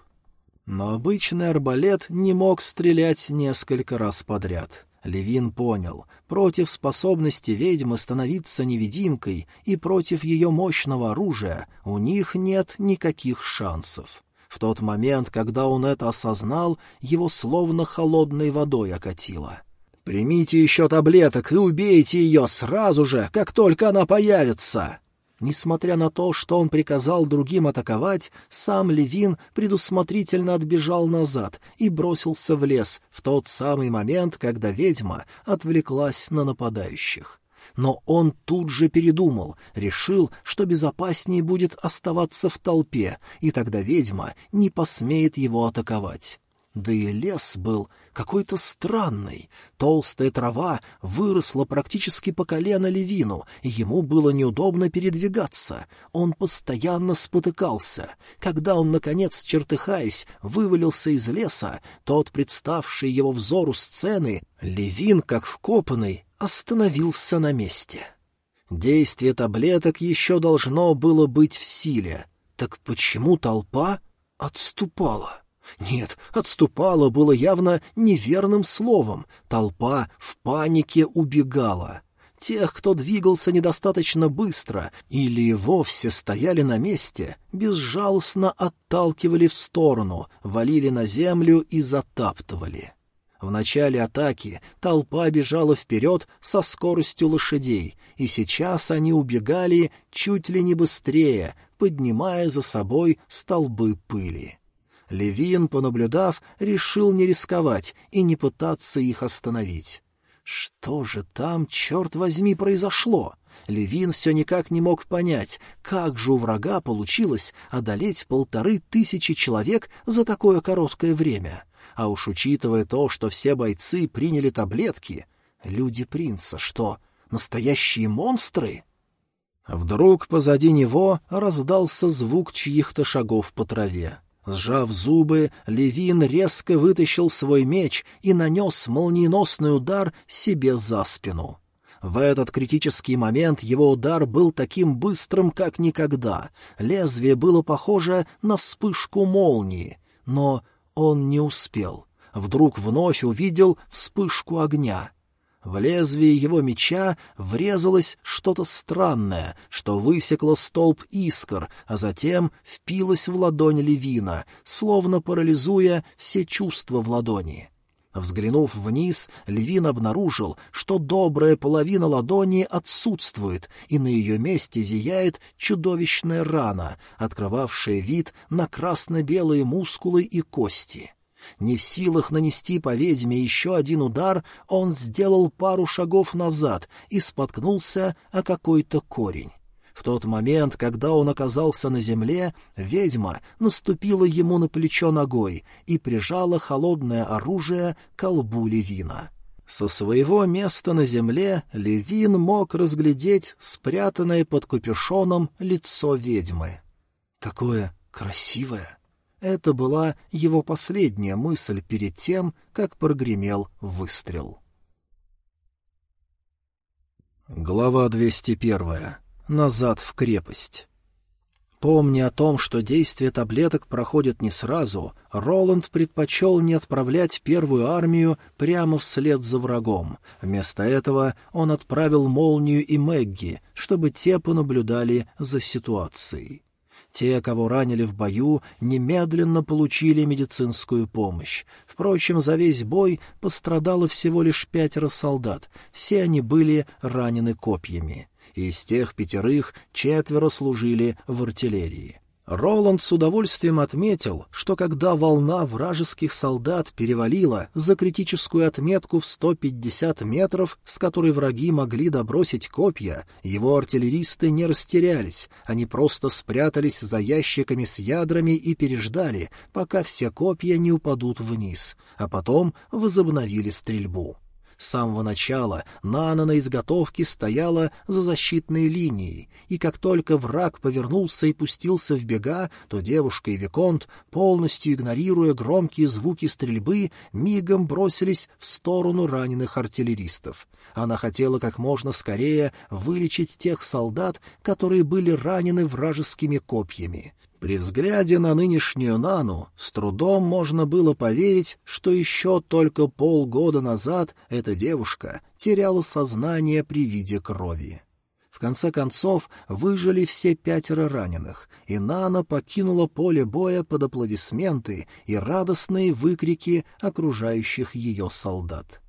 Но обычный арбалет не мог стрелять несколько раз подряд. Левин понял, против способности ведьмы становиться невидимкой и против ее мощного оружия у них нет никаких шансов. В тот момент, когда он это осознал, его словно холодной водой окатило. «Примите еще таблеток и убейте ее сразу же, как только она появится!» Несмотря на то, что он приказал другим атаковать, сам Левин предусмотрительно отбежал назад и бросился в лес в тот самый момент, когда ведьма отвлеклась на нападающих. Но он тут же передумал, решил, что безопаснее будет оставаться в толпе, и тогда ведьма не посмеет его атаковать. Да и лес был какой-то странный. Толстая трава выросла практически по колено Левину, и ему было неудобно передвигаться. Он постоянно спотыкался. Когда он, наконец, чертыхаясь, вывалился из леса, тот, представший его взору сцены, Левин, как вкопанный, остановился на месте. Действие таблеток еще должно было быть в силе. Так почему толпа отступала? Нет, отступала было явно неверным словом. Толпа в панике убегала. Тех, кто двигался недостаточно быстро или вовсе стояли на месте, безжалостно отталкивали в сторону, валили на землю и затаптывали. В начале атаки толпа бежала вперед со скоростью лошадей, и сейчас они убегали чуть ли не быстрее, поднимая за собой столбы пыли. Левин, понаблюдав, решил не рисковать и не пытаться их остановить. Что же там, черт возьми, произошло? Левин все никак не мог понять, как же у врага получилось одолеть полторы тысячи человек за такое короткое время. А уж учитывая то, что все бойцы приняли таблетки, люди принца, что, настоящие монстры? Вдруг позади него раздался звук чьих-то шагов по траве. Сжав зубы, Левин резко вытащил свой меч и нанес молниеносный удар себе за спину. В этот критический момент его удар был таким быстрым, как никогда. Лезвие было похоже на вспышку молнии, но он не успел. Вдруг вновь увидел вспышку огня. В лезвие его меча врезалось что-то странное, что высекло столб искр, а затем впилось в ладонь Левина, словно парализуя все чувства в ладони. Взглянув вниз, Левин обнаружил, что добрая половина ладони отсутствует, и на ее месте зияет чудовищная рана, открывавшая вид на красно-белые мускулы и кости. Не в силах нанести по ведьме еще один удар, он сделал пару шагов назад и споткнулся о какой-то корень. В тот момент, когда он оказался на земле, ведьма наступила ему на плечо ногой и прижала холодное оружие к колбу Левина. Со своего места на земле Левин мог разглядеть спрятанное под капюшоном лицо ведьмы. Такое красивое! Это была его последняя мысль перед тем, как прогремел выстрел. Глава 201. Назад в крепость. Помня о том, что действие таблеток проходит не сразу, Роланд предпочел не отправлять первую армию прямо вслед за врагом. Вместо этого он отправил Молнию и Мэгги, чтобы те понаблюдали за ситуацией. Те, кого ранили в бою, немедленно получили медицинскую помощь. Впрочем, за весь бой пострадало всего лишь пятеро солдат, все они были ранены копьями. Из тех пятерых четверо служили в артиллерии. Роланд с удовольствием отметил, что когда волна вражеских солдат перевалила за критическую отметку в 150 метров, с которой враги могли добросить копья, его артиллеристы не растерялись, они просто спрятались за ящиками с ядрами и переждали, пока все копья не упадут вниз, а потом возобновили стрельбу. С самого начала Нана на изготовке стояла за защитной линией, и как только враг повернулся и пустился в бега, то девушка и Виконт, полностью игнорируя громкие звуки стрельбы, мигом бросились в сторону раненых артиллеристов. Она хотела как можно скорее вылечить тех солдат, которые были ранены вражескими копьями. При взгляде на нынешнюю Нану с трудом можно было поверить, что еще только полгода назад эта девушка теряла сознание при виде крови. В конце концов выжили все пятеро раненых, и Нана покинула поле боя под аплодисменты и радостные выкрики окружающих ее солдат.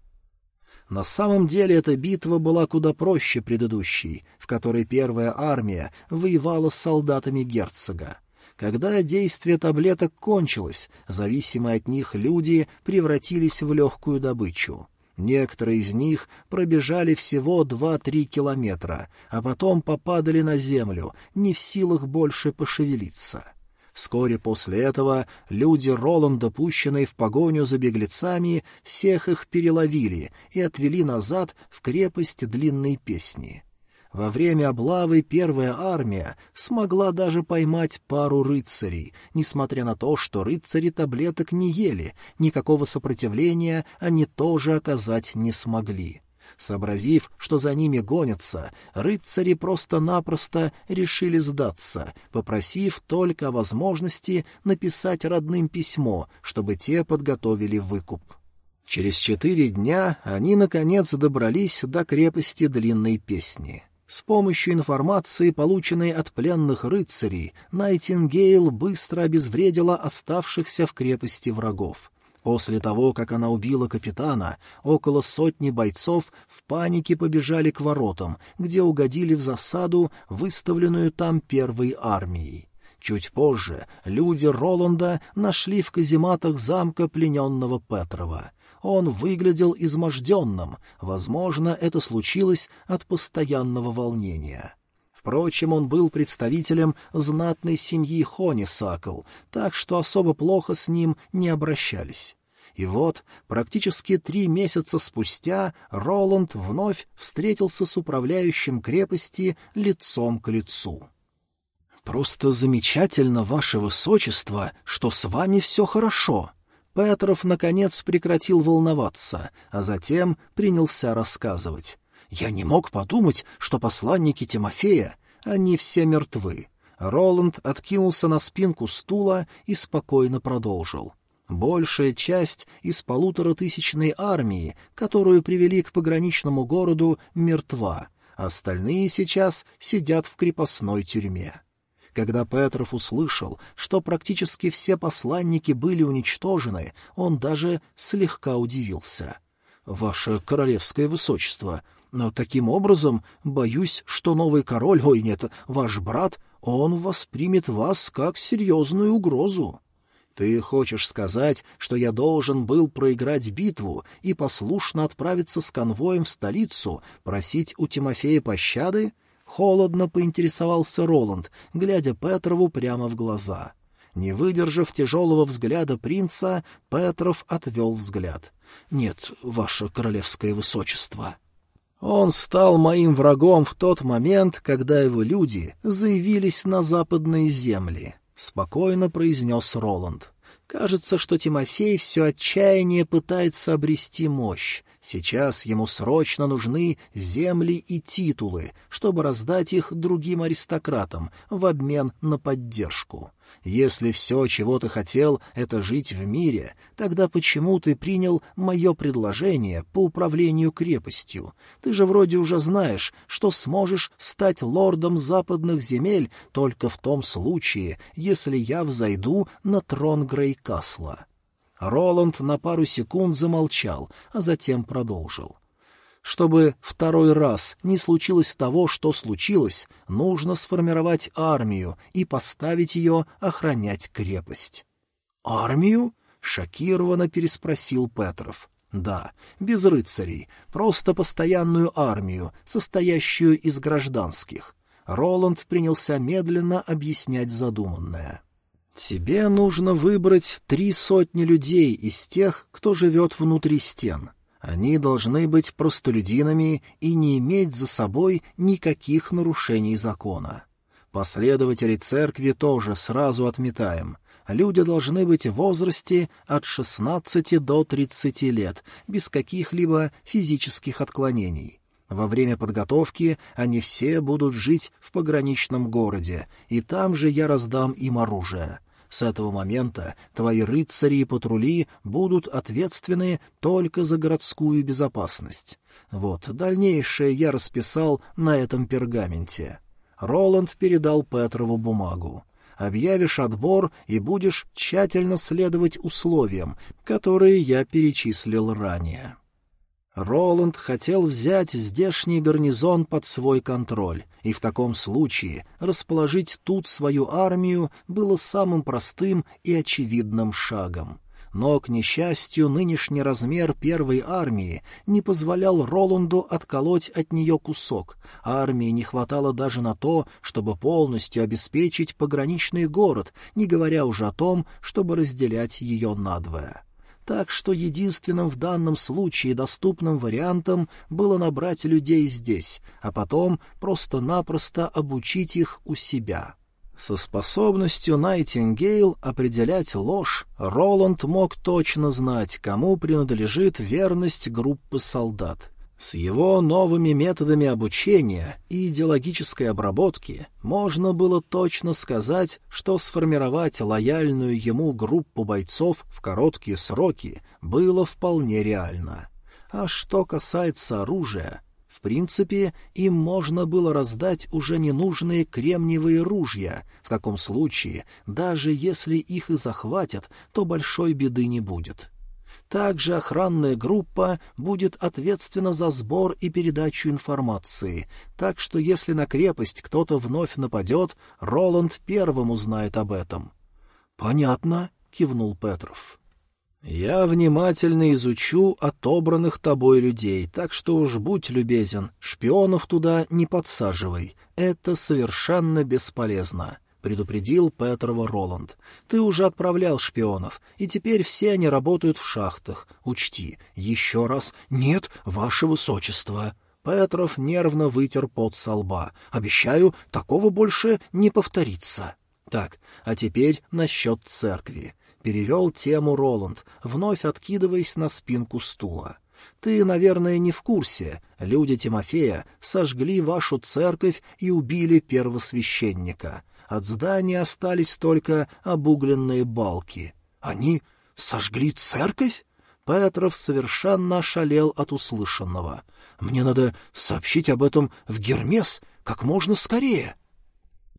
На самом деле эта битва была куда проще предыдущей, в которой первая армия воевала с солдатами герцога. Когда действие таблеток кончилось, зависимые от них люди превратились в легкую добычу. Некоторые из них пробежали всего два-три километра, а потом попадали на землю, не в силах больше пошевелиться. Вскоре после этого люди Роланда, пущенные в погоню за беглецами, всех их переловили и отвели назад в крепость длинной песни. Во время облавы первая армия смогла даже поймать пару рыцарей, несмотря на то, что рыцари таблеток не ели, никакого сопротивления они тоже оказать не смогли. Сообразив, что за ними гонятся, рыцари просто-напросто решили сдаться, попросив только о возможности написать родным письмо, чтобы те подготовили выкуп. Через четыре дня они, наконец, добрались до крепости Длинной Песни. С помощью информации, полученной от пленных рыцарей, Найтингейл быстро обезвредила оставшихся в крепости врагов. После того, как она убила капитана, около сотни бойцов в панике побежали к воротам, где угодили в засаду, выставленную там первой армией. Чуть позже люди Роланда нашли в казематах замка плененного Петрова. Он выглядел изможденным, возможно, это случилось от постоянного волнения. Впрочем, он был представителем знатной семьи Хонисакл, так что особо плохо с ним не обращались. И вот, практически три месяца спустя, Роланд вновь встретился с управляющим крепости лицом к лицу. «Просто замечательно, ваше высочество, что с вами все хорошо», Петров, наконец, прекратил волноваться, а затем принялся рассказывать. «Я не мог подумать, что посланники Тимофея, они все мертвы». Роланд откинулся на спинку стула и спокойно продолжил. Большая часть из полуторатысячной армии, которую привели к пограничному городу, мертва, остальные сейчас сидят в крепостной тюрьме. Когда Петров услышал, что практически все посланники были уничтожены, он даже слегка удивился. «Ваше королевское высочество, но таким образом, боюсь, что новый король, ой, нет, ваш брат, он воспримет вас как серьезную угрозу». «Ты хочешь сказать, что я должен был проиграть битву и послушно отправиться с конвоем в столицу, просить у Тимофея пощады?» Холодно поинтересовался Роланд, глядя Петрову прямо в глаза. Не выдержав тяжелого взгляда принца, Петров отвел взгляд. «Нет, ваше королевское высочество». Он стал моим врагом в тот момент, когда его люди заявились на западные земли, — спокойно произнес Роланд. Кажется, что Тимофей все отчаяние пытается обрести мощь, Сейчас ему срочно нужны земли и титулы, чтобы раздать их другим аристократам в обмен на поддержку. Если все, чего ты хотел, — это жить в мире, тогда почему ты принял мое предложение по управлению крепостью? Ты же вроде уже знаешь, что сможешь стать лордом западных земель только в том случае, если я взойду на трон Грейкасла. Роланд на пару секунд замолчал, а затем продолжил. Чтобы второй раз не случилось того, что случилось, нужно сформировать армию и поставить ее охранять крепость. «Армию?» — шокированно переспросил Петров. «Да, без рыцарей, просто постоянную армию, состоящую из гражданских». Роланд принялся медленно объяснять задуманное. Тебе нужно выбрать три сотни людей из тех, кто живет внутри стен. Они должны быть простолюдинами и не иметь за собой никаких нарушений закона. Последователей церкви тоже сразу отметаем. Люди должны быть в возрасте от 16 до 30 лет, без каких-либо физических отклонений. Во время подготовки они все будут жить в пограничном городе, и там же я раздам им оружие. С этого момента твои рыцари и патрули будут ответственны только за городскую безопасность. Вот, дальнейшее я расписал на этом пергаменте. Роланд передал Петрову бумагу. Объявишь отбор и будешь тщательно следовать условиям, которые я перечислил ранее. Роланд хотел взять здешний гарнизон под свой контроль, и в таком случае расположить тут свою армию было самым простым и очевидным шагом. Но, к несчастью, нынешний размер первой армии не позволял Роланду отколоть от нее кусок. Армии не хватало даже на то, чтобы полностью обеспечить пограничный город, не говоря уже о том, чтобы разделять ее надвое. Так что единственным в данном случае доступным вариантом было набрать людей здесь, а потом просто-напросто обучить их у себя. Со способностью Найтингейл определять ложь, Роланд мог точно знать, кому принадлежит верность группы солдат. С его новыми методами обучения и идеологической обработки можно было точно сказать, что сформировать лояльную ему группу бойцов в короткие сроки было вполне реально. А что касается оружия, в принципе, им можно было раздать уже ненужные кремниевые ружья. В таком случае, даже если их и захватят, то большой беды не будет. Также охранная группа будет ответственна за сбор и передачу информации, так что если на крепость кто-то вновь нападет, Роланд первым узнает об этом. — Понятно, — кивнул Петров. «Я внимательно изучу отобранных тобой людей, так что уж будь любезен, шпионов туда не подсаживай. Это совершенно бесполезно», — предупредил Петрова Роланд. «Ты уже отправлял шпионов, и теперь все они работают в шахтах. Учти, еще раз «Нет, ваше высочество». Петров нервно вытер пот со лба. «Обещаю, такого больше не повторится». «Так, а теперь насчет церкви перевел тему Роланд, вновь откидываясь на спинку стула. «Ты, наверное, не в курсе. Люди Тимофея сожгли вашу церковь и убили первосвященника. От здания остались только обугленные балки. Они сожгли церковь?» Петров совершенно ошалел от услышанного. «Мне надо сообщить об этом в Гермес как можно скорее».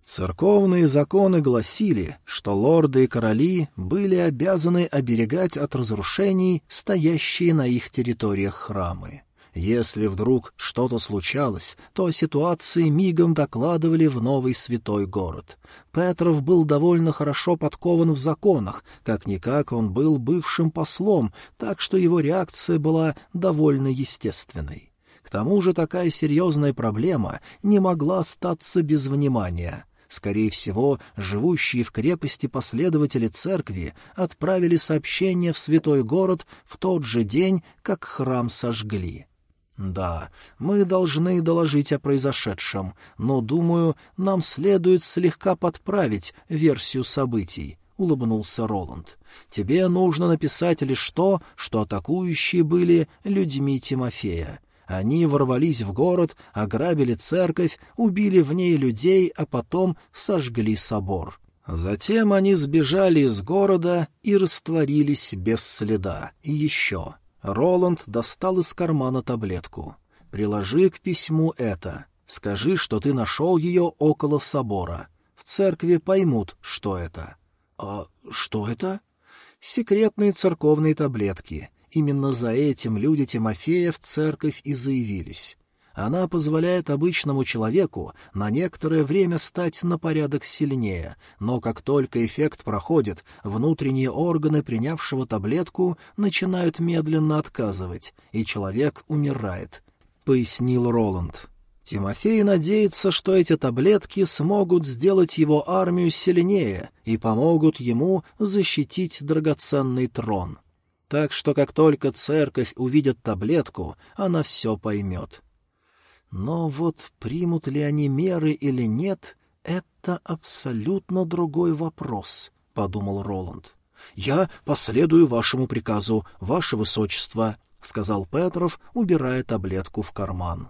Церковные законы гласили, что лорды и короли были обязаны оберегать от разрушений стоящие на их территориях храмы. Если вдруг что-то случалось, то о ситуации мигом докладывали в новый святой город. Петров был довольно хорошо подкован в законах, как-никак он был бывшим послом, так что его реакция была довольно естественной. К тому же такая серьезная проблема не могла остаться без внимания — Скорее всего, живущие в крепости последователи церкви отправили сообщение в святой город в тот же день, как храм сожгли. Да, мы должны доложить о произошедшем, но, думаю, нам следует слегка подправить версию событий, — улыбнулся Роланд. Тебе нужно написать лишь то, что атакующие были людьми Тимофея. Они ворвались в город, ограбили церковь, убили в ней людей, а потом сожгли собор. Затем они сбежали из города и растворились без следа. И еще. Роланд достал из кармана таблетку. «Приложи к письму это. Скажи, что ты нашел ее около собора. В церкви поймут, что это». «А что это?» «Секретные церковные таблетки. Именно за этим люди Тимофея в церковь и заявились. Она позволяет обычному человеку на некоторое время стать на порядок сильнее, но как только эффект проходит, внутренние органы принявшего таблетку начинают медленно отказывать, и человек умирает, — пояснил Роланд. Тимофей надеется, что эти таблетки смогут сделать его армию сильнее и помогут ему защитить драгоценный трон. Так что как только церковь увидит таблетку, она все поймет. Но вот примут ли они меры или нет, это абсолютно другой вопрос, — подумал Роланд. — Я последую вашему приказу, ваше высочество, — сказал Петров, убирая таблетку в карман.